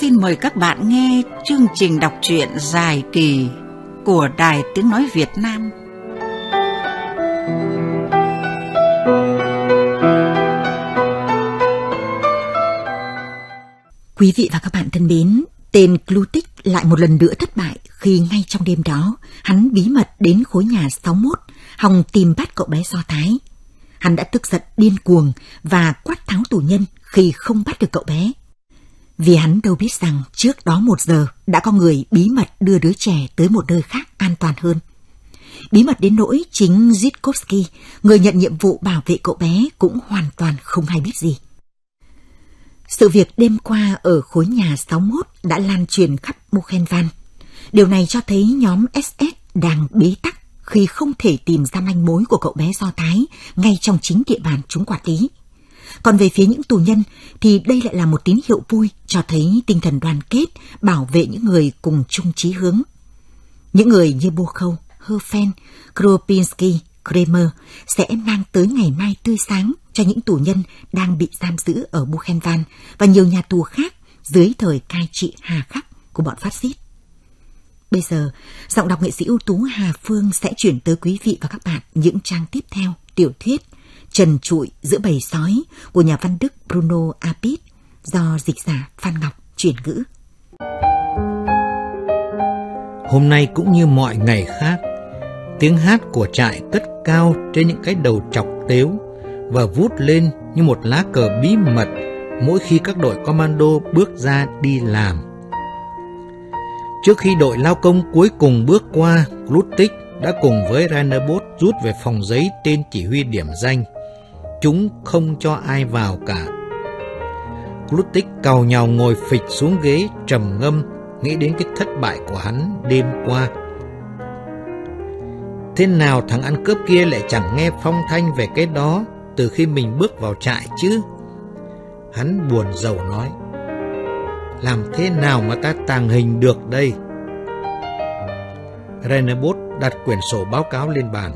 Xin mời các bạn nghe chương trình đọc truyện dài kỳ của Đài Tiếng Nói Việt Nam. Quý vị và các bạn thân mến, tên Clutic lại một lần nữa thất bại khi ngay trong đêm đó hắn bí mật đến khối nhà 61 hòng tìm bắt cậu bé Do Thái. Hắn đã tức giận điên cuồng và quát tháo tù nhân khi không bắt được cậu bé. Vì hắn đâu biết rằng trước đó một giờ đã có người bí mật đưa đứa trẻ tới một nơi khác an toàn hơn. Bí mật đến nỗi chính Zitkovsky, người nhận nhiệm vụ bảo vệ cậu bé cũng hoàn toàn không hay biết gì. Sự việc đêm qua ở khối nhà 61 đã lan truyền khắp Buchenwald. Điều này cho thấy nhóm SS đang bế tắc khi không thể tìm ra manh mối của cậu bé Do Thái ngay trong chính địa bàn chúng quản lý. Còn về phía những tù nhân thì đây lại là một tín hiệu vui cho thấy tinh thần đoàn kết, bảo vệ những người cùng chung chí hướng. Những người như Bokhov, Herfen, Kropinski, Kramer sẽ mang tới ngày mai tươi sáng cho những tù nhân đang bị giam giữ ở Buchenwald và nhiều nhà tù khác dưới thời cai trị hà khắc của bọn phát xít. Bây giờ, giọng đọc nghệ sĩ ưu tú Hà Phương sẽ chuyển tới quý vị và các bạn những trang tiếp theo tiểu thuyết Trần trụi giữa bầy sói của nhà văn Đức Bruno Apit do dịch giả Phan Ngọc chuyển ngữ. Hôm nay cũng như mọi ngày khác, tiếng hát của trại cất cao trên những cái đầu chọc tếu và vút lên như một lá cờ bí mật mỗi khi các đội commando bước ra đi làm. Trước khi đội lao công cuối cùng bước qua, Glutik đã cùng với Rainerbos rút về phòng giấy tên chỉ huy điểm danh. Chúng không cho ai vào cả. Glutik cào nhào ngồi phịch xuống ghế trầm ngâm nghĩ đến cái thất bại của hắn đêm qua. Thế nào thằng ăn cướp kia lại chẳng nghe phong thanh về cái đó từ khi mình bước vào trại chứ? Hắn buồn rầu nói. Làm thế nào mà ta tàng hình được đây? Renebot đặt quyển sổ báo cáo lên bàn.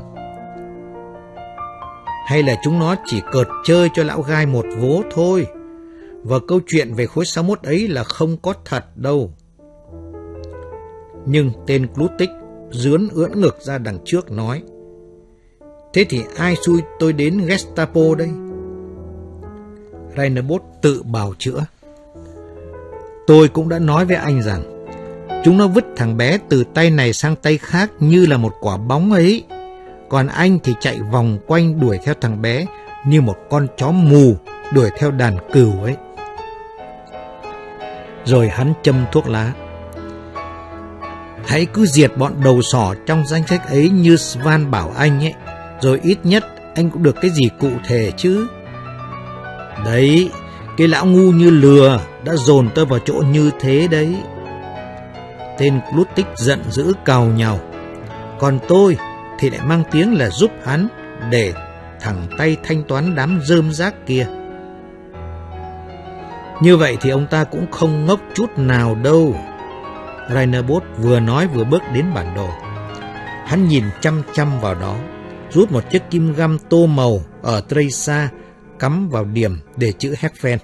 Hay là chúng nó chỉ cợt chơi cho lão gai một vố thôi? Và câu chuyện về khối 61 ấy là không có thật đâu. Nhưng tên Glutik dướn ưỡn ngực ra đằng trước nói. Thế thì ai xui tôi đến Gestapo đây? Rainerbos tự bào chữa. Tôi cũng đã nói với anh rằng, chúng nó vứt thằng bé từ tay này sang tay khác như là một quả bóng ấy. Còn anh thì chạy vòng quanh đuổi theo thằng bé như một con chó mù đuổi theo đàn cừu ấy. Rồi hắn châm thuốc lá. Hãy cứ diệt bọn đầu sỏ trong danh sách ấy như Svan bảo anh ấy. Rồi ít nhất anh cũng được cái gì cụ thể chứ. Đấy, cái lão ngu như lừa đã dồn tôi vào chỗ như thế đấy. Tên Glutik giận dữ cào nhào. Còn tôi thì lại mang tiếng là giúp hắn để thẳng tay thanh toán đám rơm rác kia. Như vậy thì ông ta cũng không ngốc chút nào đâu. Rainerbos vừa nói vừa bước đến bản đồ. Hắn nhìn chăm chăm vào đó, rút một chiếc kim găm tô màu ở Tracer cắm vào điểm để chữ Heckfen.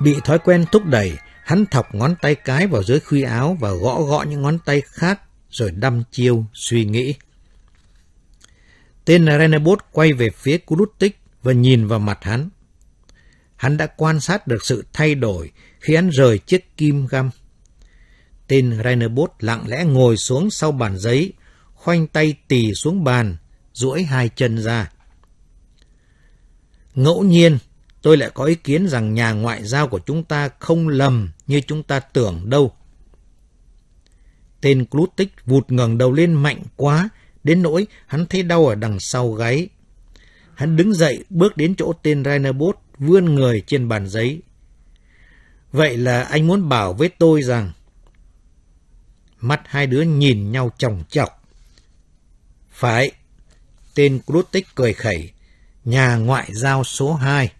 Bị thói quen thúc đẩy, hắn thọc ngón tay cái vào dưới khuy áo và gõ gõ những ngón tay khác rồi đăm chiêu suy nghĩ. Tên Renebot quay về phía Kurutik và nhìn vào mặt hắn. Hắn đã quan sát được sự thay đổi khi hắn rời chiếc kim găm. Tên Renebot lặng lẽ ngồi xuống sau bàn giấy, khoanh tay tì xuống bàn, duỗi hai chân ra. Ngẫu nhiên, tôi lại có ý kiến rằng nhà ngoại giao của chúng ta không lầm như chúng ta tưởng đâu. Tên Clutic vụt ngẩng đầu lên mạnh quá, đến nỗi hắn thấy đau ở đằng sau gáy. Hắn đứng dậy, bước đến chỗ tên Rainerbos, vươn người trên bàn giấy. Vậy là anh muốn bảo với tôi rằng... Mắt hai đứa nhìn nhau chồng chọc. Phải, tên Clutic cười khẩy, nhà ngoại giao số 2.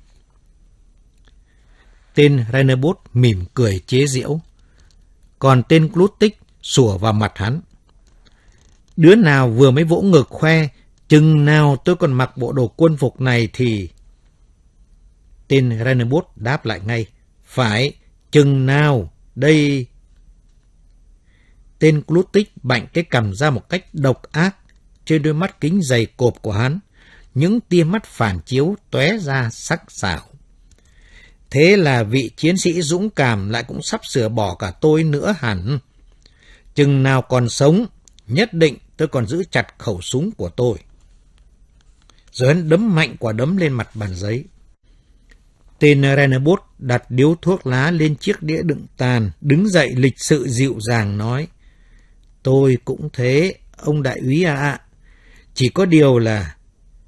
Tên Rainerbos mỉm cười chế giễu. Còn tên Klutik sủa vào mặt hắn. Đứa nào vừa mới vỗ ngực khoe, chừng nào tôi còn mặc bộ đồ quân phục này thì... Tên Rennerbot đáp lại ngay. Phải, chừng nào, đây... Tên Glutik bạnh cái cầm ra một cách độc ác trên đôi mắt kính dày cộp của hắn. Những tia mắt phản chiếu tóe ra sắc sảo. Thế là vị chiến sĩ dũng cảm lại cũng sắp sửa bỏ cả tôi nữa hẳn. Chừng nào còn sống, nhất định tôi còn giữ chặt khẩu súng của tôi. Rồi hắn đấm mạnh quả đấm lên mặt bàn giấy. Tên Renabot đặt điếu thuốc lá lên chiếc đĩa đựng tàn, đứng dậy lịch sự dịu dàng nói. Tôi cũng thế, ông đại úy à ạ. Chỉ có điều là...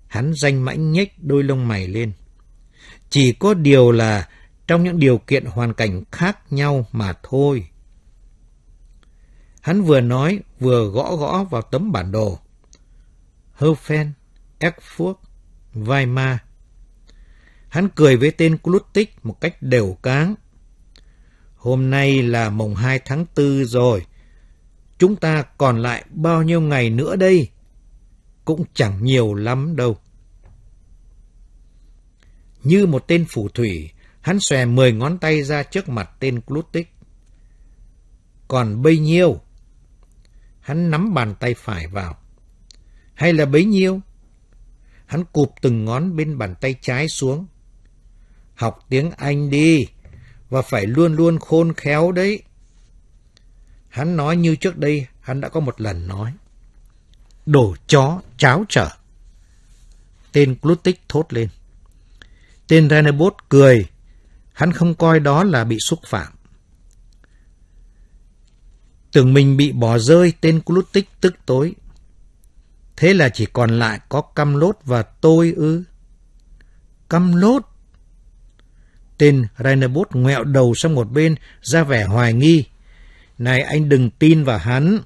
Hắn danh mãnh nhếch đôi lông mày lên. Chỉ có điều là trong những điều kiện hoàn cảnh khác nhau mà thôi. Hắn vừa nói, vừa gõ gõ vào tấm bản đồ. Hofen, Erfurt, Weimar. Hắn cười với tên Klutik một cách đều cáng. Hôm nay là mùng 2 tháng 4 rồi. Chúng ta còn lại bao nhiêu ngày nữa đây? Cũng chẳng nhiều lắm đâu. Như một tên phù thủy, hắn xòe mười ngón tay ra trước mặt tên clutic Còn bấy nhiêu? Hắn nắm bàn tay phải vào. Hay là bấy nhiêu? Hắn cụp từng ngón bên bàn tay trái xuống. Học tiếng Anh đi, và phải luôn luôn khôn khéo đấy. Hắn nói như trước đây, hắn đã có một lần nói. Đồ chó, cháo trở. Tên clutic thốt lên. Tên Renebot cười. Hắn không coi đó là bị xúc phạm. Tưởng mình bị bỏ rơi, tên Clutic tức tối. Thế là chỉ còn lại có căm lốt và tôi ư. Căm lốt? Tên Rainerbos ngoẹo đầu sang một bên, ra vẻ hoài nghi. Này anh đừng tin vào hắn.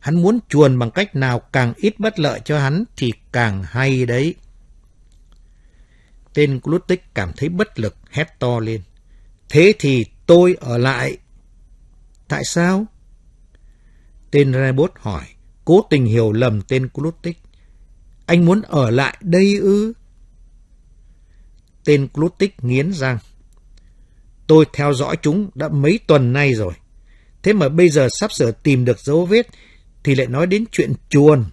Hắn muốn chuồn bằng cách nào càng ít bất lợi cho hắn thì càng hay đấy. Tên Glutik cảm thấy bất lực, hét to lên. Thế thì tôi ở lại. Tại sao? Tên Rebot hỏi, cố tình hiểu lầm tên Glutik. Anh muốn ở lại đây ư? Tên Glutik nghiến răng. Tôi theo dõi chúng đã mấy tuần nay rồi. Thế mà bây giờ sắp sửa tìm được dấu vết thì lại nói đến chuyện chuồn.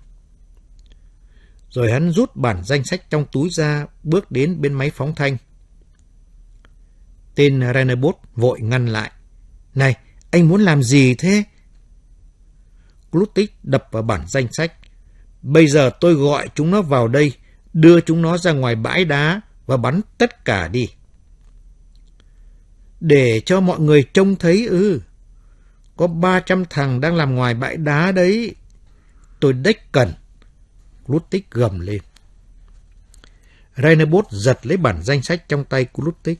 Rồi hắn rút bản danh sách trong túi ra, bước đến bên máy phóng thanh. Tên Renebot vội ngăn lại. Này, anh muốn làm gì thế? Glutik đập vào bản danh sách. Bây giờ tôi gọi chúng nó vào đây, đưa chúng nó ra ngoài bãi đá và bắn tất cả đi. Để cho mọi người trông thấy ư. Ừ. Có 300 thằng đang làm ngoài bãi đá đấy. Tôi đếch cần. Glutik gầm lên. Rainerbos giật lấy bản danh sách trong tay Glutik.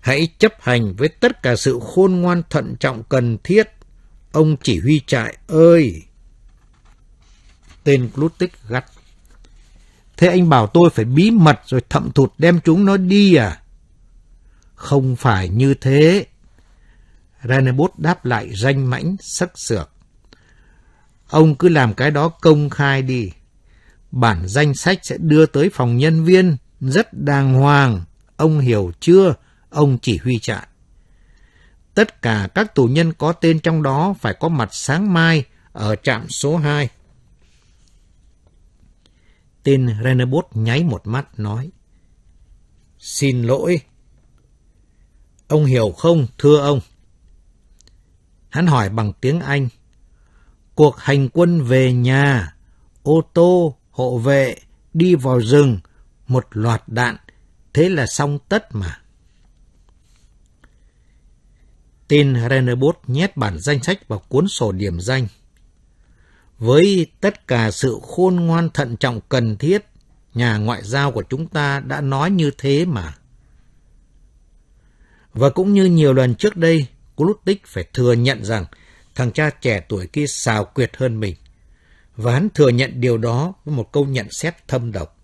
Hãy chấp hành với tất cả sự khôn ngoan thận trọng cần thiết. Ông chỉ huy trại ơi! Tên Glutik gắt. Thế anh bảo tôi phải bí mật rồi thậm thụt đem chúng nó đi à? Không phải như thế. Renebot đáp lại danh mãnh, sắc sược. Ông cứ làm cái đó công khai đi. Bản danh sách sẽ đưa tới phòng nhân viên, rất đàng hoàng. Ông hiểu chưa, ông chỉ huy trại. Tất cả các tù nhân có tên trong đó phải có mặt sáng mai ở trạm số 2. Tên Renabot nháy một mắt nói. Xin lỗi. Ông hiểu không, thưa ông? Hắn hỏi bằng tiếng Anh. Cuộc hành quân về nhà, ô tô, hộ vệ, đi vào rừng, một loạt đạn, thế là xong tất mà. Tên Renebot nhét bản danh sách vào cuốn sổ điểm danh. Với tất cả sự khôn ngoan thận trọng cần thiết, nhà ngoại giao của chúng ta đã nói như thế mà. Và cũng như nhiều lần trước đây, Glutik phải thừa nhận rằng thằng cha trẻ tuổi kia xào quyệt hơn mình. Và hắn thừa nhận điều đó với một câu nhận xét thâm độc.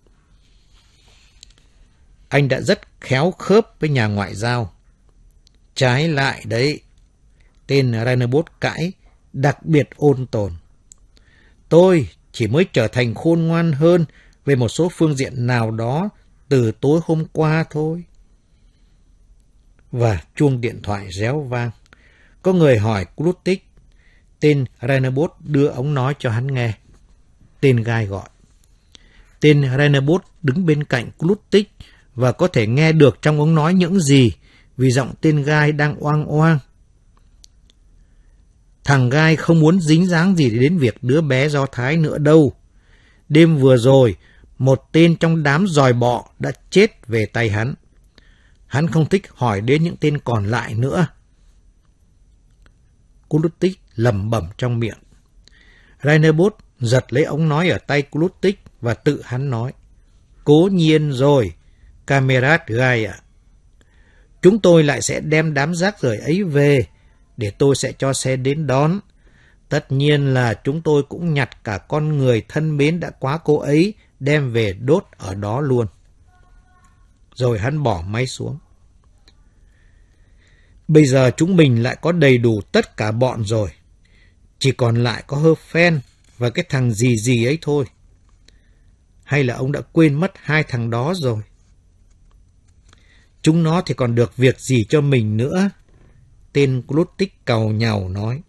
Anh đã rất khéo khớp với nhà ngoại giao. Trái lại đấy, tên Rainerbos cãi, đặc biệt ôn tồn. Tôi chỉ mới trở thành khôn ngoan hơn về một số phương diện nào đó từ tối hôm qua thôi. Và chuông điện thoại réo vang. Có người hỏi Klutik, tên Renabot đưa ống nói cho hắn nghe. Tên gai gọi. Tên Renabot đứng bên cạnh Klutik và có thể nghe được trong ống nói những gì vì giọng tên gai đang oang oang. Thằng gai không muốn dính dáng gì đến việc đứa bé Do Thái nữa đâu. Đêm vừa rồi, một tên trong đám dòi bọ đã chết về tay hắn. Hắn không thích hỏi đến những tên còn lại nữa. Kulutik lẩm bẩm trong miệng. Rainerbos giật lấy ống nói ở tay Kulutik và tự hắn nói. Cố nhiên rồi, Camerat gai ạ. Chúng tôi lại sẽ đem đám rác rưởi ấy về để tôi sẽ cho xe đến đón. Tất nhiên là chúng tôi cũng nhặt cả con người thân mến đã quá cô ấy đem về đốt ở đó luôn. Rồi hắn bỏ máy xuống. Bây giờ chúng mình lại có đầy đủ tất cả bọn rồi. Chỉ còn lại có hơ phen và cái thằng gì gì ấy thôi. Hay là ông đã quên mất hai thằng đó rồi? Chúng nó thì còn được việc gì cho mình nữa? Tên Glutik cầu nhào nói.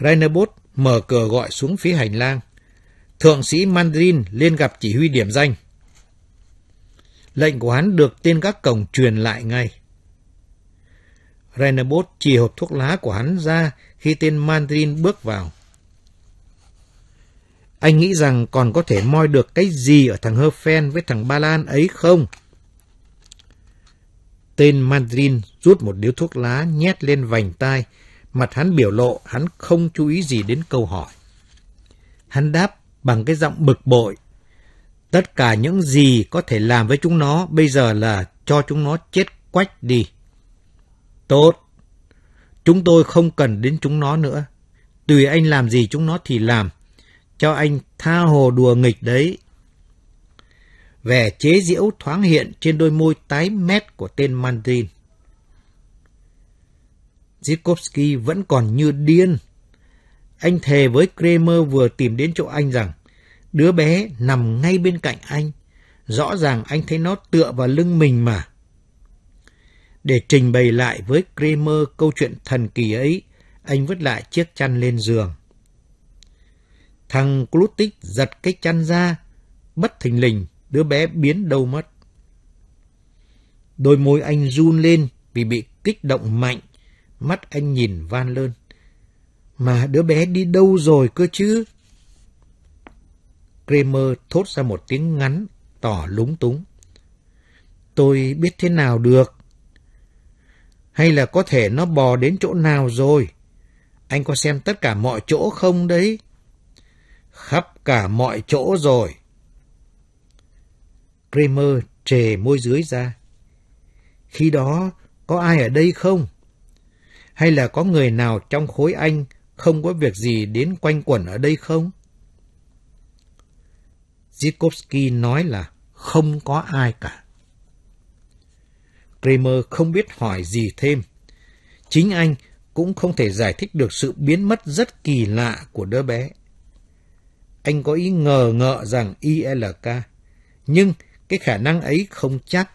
Rainerbos mở cửa gọi xuống phía hành lang. Thượng sĩ Mandarin lên gặp chỉ huy điểm danh. Lệnh của hắn được tên các cổng truyền lại ngay. Rainerbos chỉ hộp thuốc lá của hắn ra khi tên Mandarin bước vào. Anh nghĩ rằng còn có thể moi được cái gì ở thằng Herfen với thằng Ba Lan ấy không? Tên Mandarin rút một điếu thuốc lá nhét lên vành tai, mặt hắn biểu lộ hắn không chú ý gì đến câu hỏi. Hắn đáp bằng cái giọng bực bội. Tất cả những gì có thể làm với chúng nó bây giờ là cho chúng nó chết quách đi. Tốt. Chúng tôi không cần đến chúng nó nữa. Tùy anh làm gì chúng nó thì làm. Cho anh tha hồ đùa nghịch đấy. Vẻ chế giễu thoáng hiện trên đôi môi tái mét của tên Mandarin. Zikovsky vẫn còn như điên. Anh thề với Kramer vừa tìm đến chỗ anh rằng đứa bé nằm ngay bên cạnh anh. Rõ ràng anh thấy nó tựa vào lưng mình mà. Để trình bày lại với Kramer câu chuyện thần kỳ ấy, anh vứt lại chiếc chăn lên giường. Thằng Clutic giật cái chăn ra, bất thình lình, đứa bé biến đâu mất. Đôi môi anh run lên vì bị kích động mạnh, mắt anh nhìn van lơn. Mà đứa bé đi đâu rồi cơ chứ? Kramer thốt ra một tiếng ngắn, tỏ lúng túng. Tôi biết thế nào được. Hay là có thể nó bò đến chỗ nào rồi? Anh có xem tất cả mọi chỗ không đấy? Khắp cả mọi chỗ rồi. Kramer trề môi dưới ra. Khi đó, có ai ở đây không? Hay là có người nào trong khối anh không có việc gì đến quanh quẩn ở đây không? Zikovsky nói là không có ai cả. Kramer không biết hỏi gì thêm. Chính anh cũng không thể giải thích được sự biến mất rất kỳ lạ của đứa bé. Anh có ý ngờ ngợ rằng ILK, nhưng cái khả năng ấy không chắc,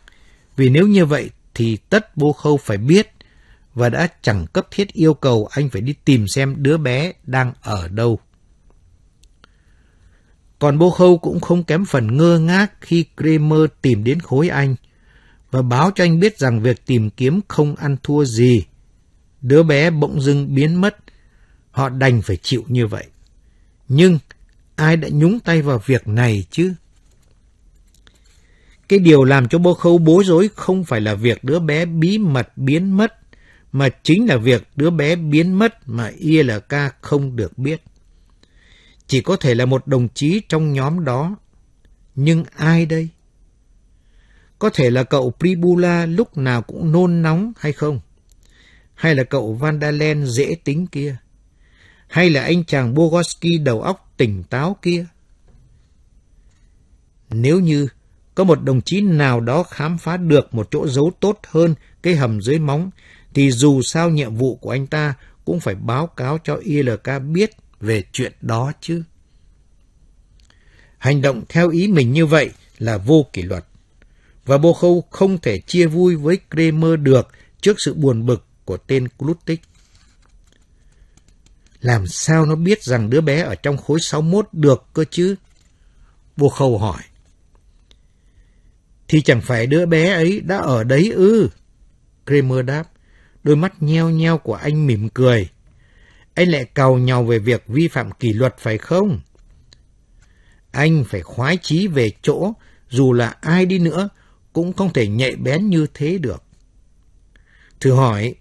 vì nếu như vậy thì tất bô khâu phải biết và đã chẳng cấp thiết yêu cầu anh phải đi tìm xem đứa bé đang ở đâu. Còn bô khâu cũng không kém phần ngơ ngác khi Kramer tìm đến khối anh và báo cho anh biết rằng việc tìm kiếm không ăn thua gì. Đứa bé bỗng dưng biến mất, họ đành phải chịu như vậy. Nhưng ai đã nhúng tay vào việc này chứ? Cái điều làm cho bố khâu bối rối không phải là việc đứa bé bí mật biến mất, mà chính là việc đứa bé biến mất mà ILK không được biết. Chỉ có thể là một đồng chí trong nhóm đó. Nhưng ai đây? Có thể là cậu Pribula lúc nào cũng nôn nóng hay không? Hay là cậu Vandalen dễ tính kia? Hay là anh chàng Bogoski đầu óc tỉnh táo kia? Nếu như có một đồng chí nào đó khám phá được một chỗ giấu tốt hơn cái hầm dưới móng, thì dù sao nhiệm vụ của anh ta cũng phải báo cáo cho ILK biết về chuyện đó chứ. Hành động theo ý mình như vậy là vô kỷ luật. Và Bô Khâu không thể chia vui với Kramer được trước sự buồn bực của tên Klutik. Làm sao nó biết rằng đứa bé ở trong khối 61 được cơ chứ? Vua Khâu hỏi. Thì chẳng phải đứa bé ấy đã ở đấy ư? Kramer đáp. Đôi mắt nheo nheo của anh mỉm cười. Anh lại cầu nhau về việc vi phạm kỷ luật phải không? Anh phải khoái chí về chỗ, dù là ai đi nữa, cũng không thể nhạy bén như thế được. Thử hỏi,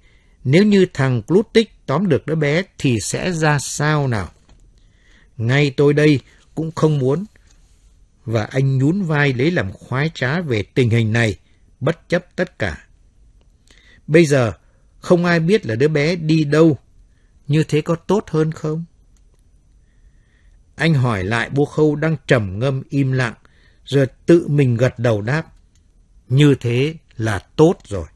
nếu như thằng Clutic tóm được đứa bé thì sẽ ra sao nào? Ngay tôi đây cũng không muốn. Và anh nhún vai lấy làm khoái trá về tình hình này, bất chấp tất cả. Bây giờ, không ai biết là đứa bé đi đâu. Như thế có tốt hơn không? Anh hỏi lại bố khâu đang trầm ngâm im lặng, rồi tự mình gật đầu đáp. Như thế là tốt rồi.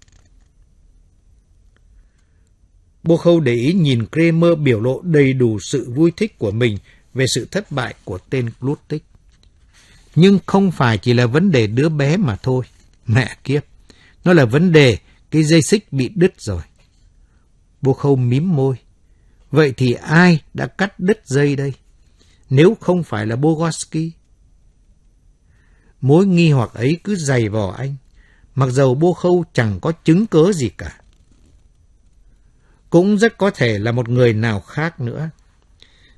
Bô Khâu để ý nhìn Kramer biểu lộ đầy đủ sự vui thích của mình về sự thất bại của tên Glutik. Nhưng không phải chỉ là vấn đề đứa bé mà thôi. Mẹ kiếp, nó là vấn đề cái dây xích bị đứt rồi. Bô Khâu mím môi. Vậy thì ai đã cắt đứt dây đây? Nếu không phải là Bogoski. Mối nghi hoặc ấy cứ dày vò anh, mặc dầu Bô Khâu chẳng có chứng cớ gì cả cũng rất có thể là một người nào khác nữa.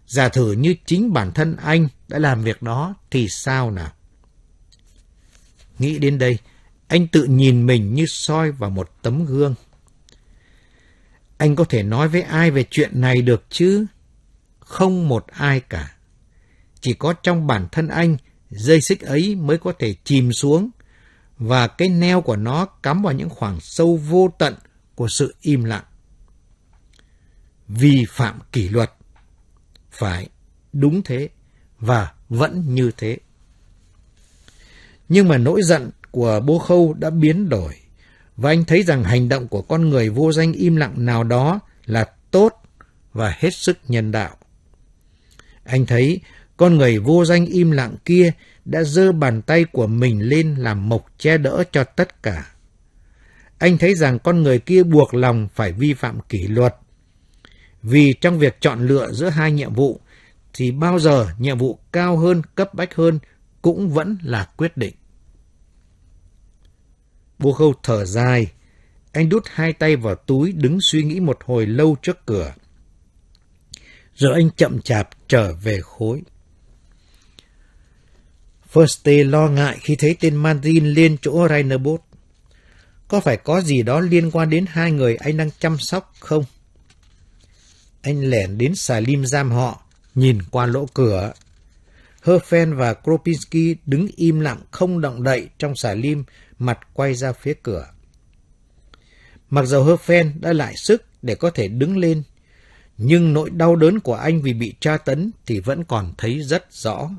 Giả thử như chính bản thân anh đã làm việc đó thì sao nào? Nghĩ đến đây, anh tự nhìn mình như soi vào một tấm gương. Anh có thể nói với ai về chuyện này được chứ? Không một ai cả. Chỉ có trong bản thân anh, dây xích ấy mới có thể chìm xuống, và cái neo của nó cắm vào những khoảng sâu vô tận của sự im lặng vi phạm kỷ luật. Phải, đúng thế, và vẫn như thế. Nhưng mà nỗi giận của bố khâu đã biến đổi, và anh thấy rằng hành động của con người vô danh im lặng nào đó là tốt và hết sức nhân đạo. Anh thấy con người vô danh im lặng kia đã giơ bàn tay của mình lên làm mộc che đỡ cho tất cả. Anh thấy rằng con người kia buộc lòng phải vi phạm kỷ luật vì trong việc chọn lựa giữa hai nhiệm vụ, thì bao giờ nhiệm vụ cao hơn, cấp bách hơn cũng vẫn là quyết định. Bố khâu thở dài, anh đút hai tay vào túi đứng suy nghĩ một hồi lâu trước cửa. Rồi anh chậm chạp trở về khối. First lo ngại khi thấy tên Mandarin lên chỗ Rainerbos. Có phải có gì đó liên quan đến hai người anh đang chăm sóc không? Anh lẻn đến xà lim giam họ, nhìn qua lỗ cửa. Herfen và Kropinski đứng im lặng không động đậy trong xà lim, mặt quay ra phía cửa. Mặc dầu Herfen đã lại sức để có thể đứng lên, nhưng nỗi đau đớn của anh vì bị tra tấn thì vẫn còn thấy rất rõ.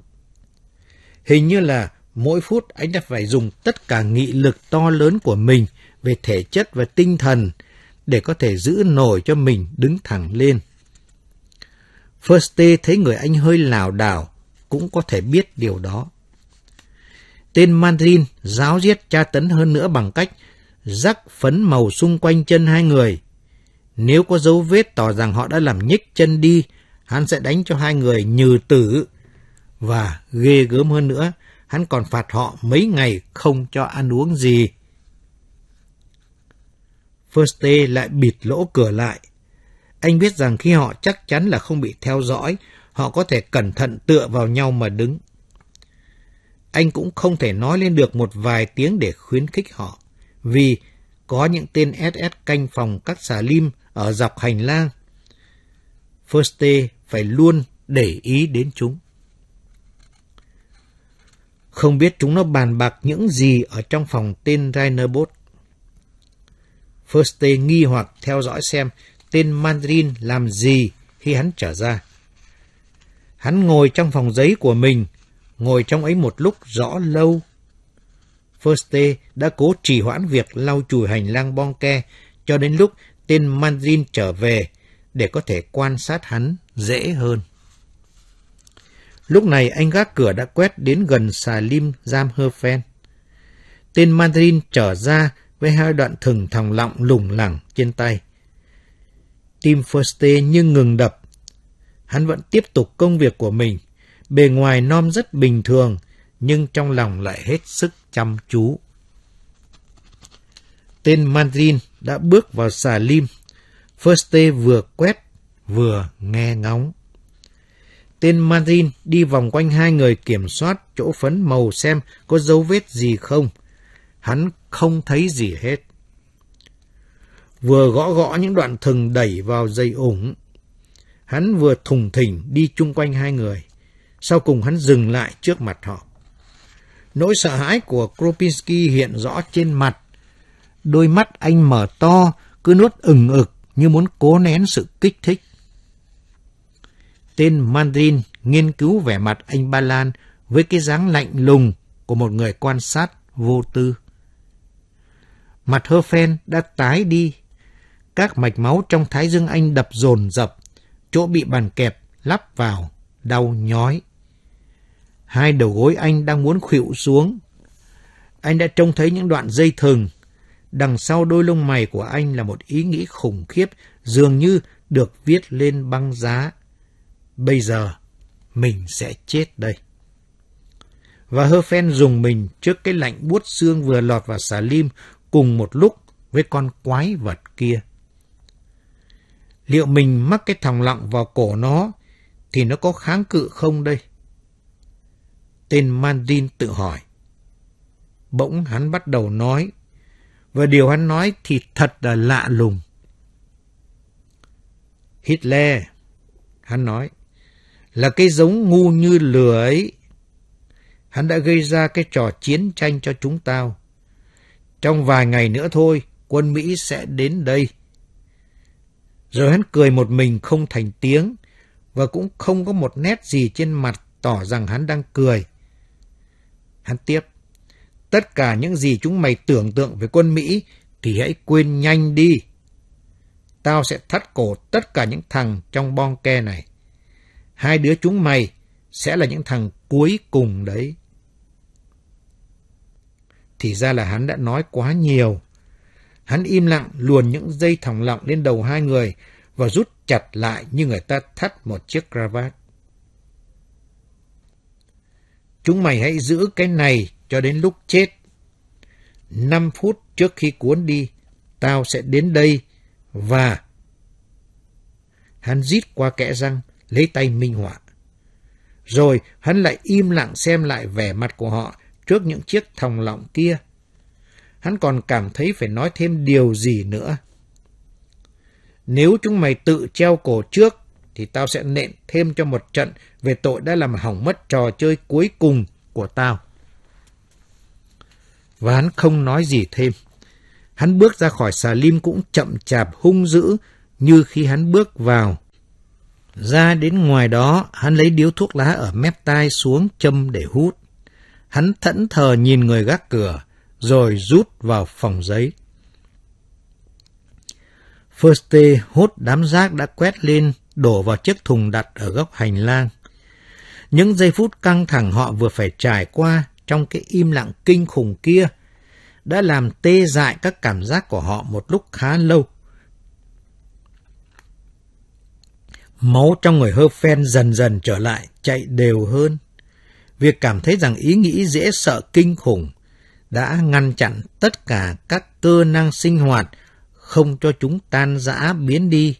Hình như là mỗi phút anh đã phải dùng tất cả nghị lực to lớn của mình về thể chất và tinh thần để có thể giữ nổi cho mình đứng thẳng lên. First thấy người anh hơi lảo đảo, cũng có thể biết điều đó. Tên Mandarin giáo giết tra tấn hơn nữa bằng cách rắc phấn màu xung quanh chân hai người. Nếu có dấu vết tỏ rằng họ đã làm nhích chân đi, hắn sẽ đánh cho hai người như tử. Và ghê gớm hơn nữa, hắn còn phạt họ mấy ngày không cho ăn uống gì. First lại bịt lỗ cửa lại, anh biết rằng khi họ chắc chắn là không bị theo dõi, họ có thể cẩn thận tựa vào nhau mà đứng. Anh cũng không thể nói lên được một vài tiếng để khuyến khích họ, vì có những tên SS canh phòng các xà lim ở dọc hành lang. First phải luôn để ý đến chúng. Không biết chúng nó bàn bạc những gì ở trong phòng tên Rainerbos. First nghi hoặc theo dõi xem tên Mandarin làm gì khi hắn trở ra. Hắn ngồi trong phòng giấy của mình, ngồi trong ấy một lúc rõ lâu. First đã cố trì hoãn việc lau chùi hành lang bong ke cho đến lúc tên Mandarin trở về để có thể quan sát hắn dễ hơn. Lúc này anh gác cửa đã quét đến gần xà lim giam hơ phen. Tên Mandarin trở ra với hai đoạn thừng thòng lọng lủng lẳng trên tay. Tim Firste như ngừng đập. Hắn vẫn tiếp tục công việc của mình. Bề ngoài non rất bình thường, nhưng trong lòng lại hết sức chăm chú. Tên Mandarin đã bước vào xà lim. Firste vừa quét, vừa nghe ngóng. Tên Mandarin đi vòng quanh hai người kiểm soát chỗ phấn màu xem có dấu vết gì không. Hắn không thấy gì hết. Vừa gõ gõ những đoạn thừng đẩy vào dây ủng. Hắn vừa thùng thỉnh đi chung quanh hai người. Sau cùng hắn dừng lại trước mặt họ. Nỗi sợ hãi của Kropinski hiện rõ trên mặt. Đôi mắt anh mở to, cứ nuốt ừng ực như muốn cố nén sự kích thích. Tên mandrin nghiên cứu vẻ mặt anh Ba Lan với cái dáng lạnh lùng của một người quan sát vô tư. Mặt hơ phen đã tái đi. Các mạch máu trong thái dương anh đập dồn dập, chỗ bị bàn kẹp lắp vào, đau nhói. Hai đầu gối anh đang muốn khuỵu xuống. Anh đã trông thấy những đoạn dây thừng. Đằng sau đôi lông mày của anh là một ý nghĩ khủng khiếp, dường như được viết lên băng giá. Bây giờ, mình sẽ chết đây. Và hơ phen dùng mình trước cái lạnh buốt xương vừa lọt vào xà lim cùng một lúc với con quái vật kia. Liệu mình mắc cái thòng lọng vào cổ nó thì nó có kháng cự không đây? Tên Mandin tự hỏi. Bỗng hắn bắt đầu nói, và điều hắn nói thì thật là lạ lùng. Hitler, hắn nói, là cái giống ngu như lừa ấy. Hắn đã gây ra cái trò chiến tranh cho chúng tao. Trong vài ngày nữa thôi, quân Mỹ sẽ đến đây. Rồi hắn cười một mình không thành tiếng, và cũng không có một nét gì trên mặt tỏ rằng hắn đang cười. Hắn tiếp, tất cả những gì chúng mày tưởng tượng về quân Mỹ thì hãy quên nhanh đi. Tao sẽ thắt cổ tất cả những thằng trong bong ke này. Hai đứa chúng mày sẽ là những thằng cuối cùng đấy. Thì ra là hắn đã nói quá nhiều. Hắn im lặng luồn những dây thòng lọng lên đầu hai người và rút chặt lại như người ta thắt một chiếc cravat. Chúng mày hãy giữ cái này cho đến lúc chết. Năm phút trước khi cuốn đi, tao sẽ đến đây và... Hắn rít qua kẽ răng, lấy tay minh họa. Rồi hắn lại im lặng xem lại vẻ mặt của họ trước những chiếc thòng lọng kia. Hắn còn cảm thấy phải nói thêm điều gì nữa. Nếu chúng mày tự treo cổ trước, thì tao sẽ nện thêm cho một trận về tội đã làm hỏng mất trò chơi cuối cùng của tao. Và hắn không nói gì thêm. Hắn bước ra khỏi xà lim cũng chậm chạp hung dữ như khi hắn bước vào. Ra đến ngoài đó, hắn lấy điếu thuốc lá ở mép tai xuống châm để hút. Hắn thẫn thờ nhìn người gác cửa, rồi rút vào phòng giấy. First hốt đám rác đã quét lên, đổ vào chiếc thùng đặt ở góc hành lang. Những giây phút căng thẳng họ vừa phải trải qua trong cái im lặng kinh khủng kia đã làm tê dại các cảm giác của họ một lúc khá lâu. Máu trong người hơ phen dần dần trở lại, chạy đều hơn. Việc cảm thấy rằng ý nghĩ dễ sợ kinh khủng đã ngăn chặn tất cả các cơ năng sinh hoạt, không cho chúng tan rã biến đi,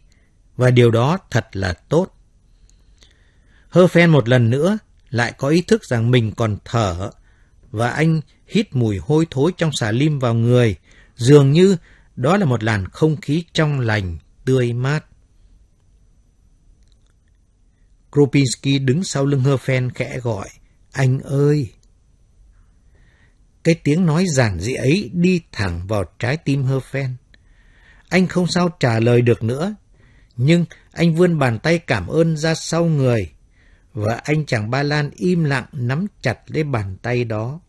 và điều đó thật là tốt. Hơ phen một lần nữa lại có ý thức rằng mình còn thở, và anh hít mùi hôi thối trong xà lim vào người, dường như đó là một làn không khí trong lành, tươi mát. Kropinski đứng sau lưng Hơ phen khẽ gọi, anh ơi! Cái tiếng nói giản dị ấy đi thẳng vào trái tim Hơ phen. Anh không sao trả lời được nữa, nhưng anh vươn bàn tay cảm ơn ra sau người, và anh chàng Ba Lan im lặng nắm chặt lấy bàn tay đó.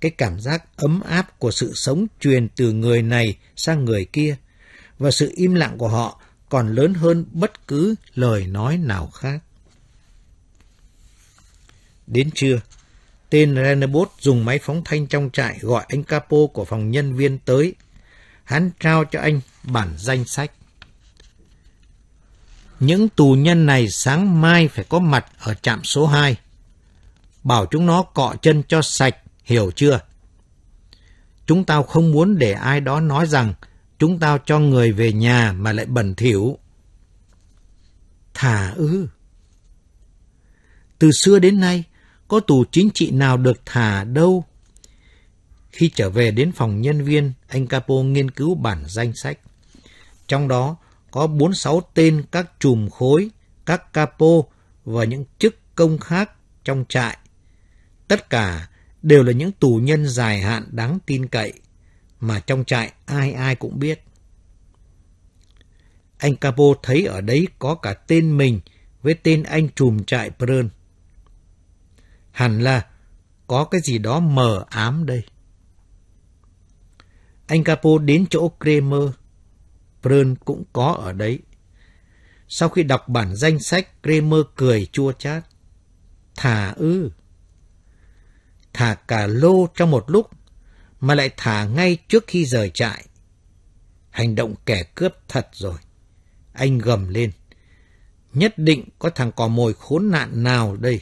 Cái cảm giác ấm áp của sự sống truyền từ người này sang người kia, và sự im lặng của họ còn lớn hơn bất cứ lời nói nào khác. Đến trưa, tên Renabot dùng máy phóng thanh trong trại gọi anh capo của phòng nhân viên tới. Hắn trao cho anh bản danh sách. Những tù nhân này sáng mai phải có mặt ở trạm số 2. Bảo chúng nó cọ chân cho sạch, hiểu chưa? Chúng tao không muốn để ai đó nói rằng chúng tao cho người về nhà mà lại bẩn thỉu. Thả ư. Từ xưa đến nay, có tù chính trị nào được thả đâu. Khi trở về đến phòng nhân viên, anh Capo nghiên cứu bản danh sách. Trong đó có 46 tên các chùm khối, các capo và những chức công khác trong trại. Tất cả đều là những tù nhân dài hạn đáng tin cậy, mà trong trại ai ai cũng biết. Anh Capo thấy ở đấy có cả tên mình với tên anh trùm trại Prơn. Hẳn là có cái gì đó mờ ám đây. Anh Capo đến chỗ Kramer. Prơn cũng có ở đấy. Sau khi đọc bản danh sách, Kramer cười chua chát. Thả ư. Thả cả lô trong một lúc, mà lại thả ngay trước khi rời trại. Hành động kẻ cướp thật rồi. Anh gầm lên. Nhất định có thằng cò mồi khốn nạn nào đây.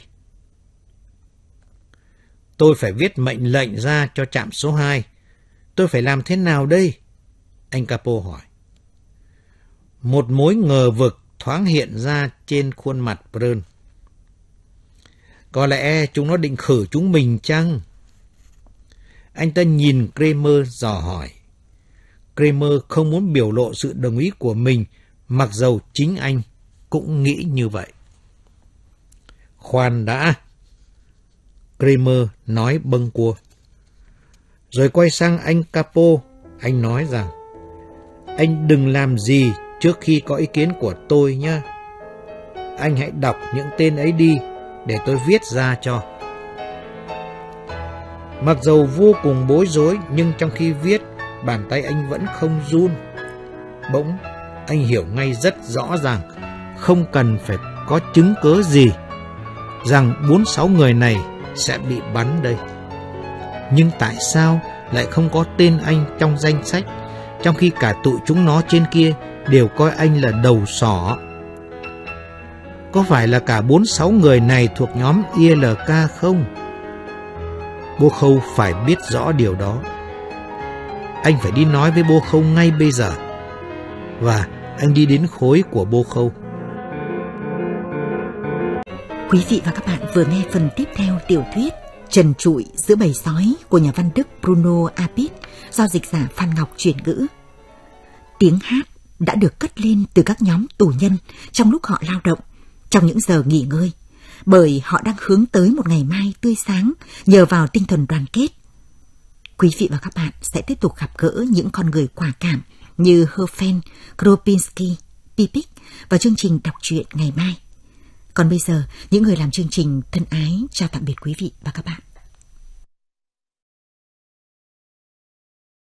Tôi phải viết mệnh lệnh ra cho trạm số 2. Tôi phải làm thế nào đây? Anh Capo hỏi. Một mối ngờ vực thoáng hiện ra trên khuôn mặt Brơn. Có lẽ chúng nó định khử chúng mình chăng? Anh ta nhìn Kramer dò hỏi. Kramer không muốn biểu lộ sự đồng ý của mình, mặc dầu chính anh cũng nghĩ như vậy. Khoan đã! Kramer nói bâng cua. Rồi quay sang anh Capo, anh nói rằng, anh đừng làm gì trước khi có ý kiến của tôi nhé. Anh hãy đọc những tên ấy đi để tôi viết ra cho. Mặc dầu vô cùng bối rối nhưng trong khi viết, bàn tay anh vẫn không run. Bỗng, anh hiểu ngay rất rõ ràng, không cần phải có chứng cớ gì, rằng bốn sáu người này sẽ bị bắn đây. Nhưng tại sao lại không có tên anh trong danh sách, trong khi cả tụi chúng nó trên kia đều coi anh là đầu sỏ? Có phải là cả bốn sáu người này thuộc nhóm ILK không? Bô Khâu phải biết rõ điều đó. Anh phải đi nói với Bô Khâu ngay bây giờ. Và anh đi đến khối của Bô Khâu. Quý vị và các bạn vừa nghe phần tiếp theo tiểu thuyết Trần trụi giữa bầy sói của nhà văn Đức Bruno Apit do dịch giả Phan Ngọc chuyển ngữ. Tiếng hát đã được cất lên từ các nhóm tù nhân trong lúc họ lao động, trong những giờ nghỉ ngơi, bởi họ đang hướng tới một ngày mai tươi sáng nhờ vào tinh thần đoàn kết. Quý vị và các bạn sẽ tiếp tục gặp gỡ những con người quả cảm như Herfen, Kropinski, Pipik và chương trình đọc truyện ngày mai. Còn bây giờ, những người làm chương trình thân ái chào tạm biệt quý vị và các bạn.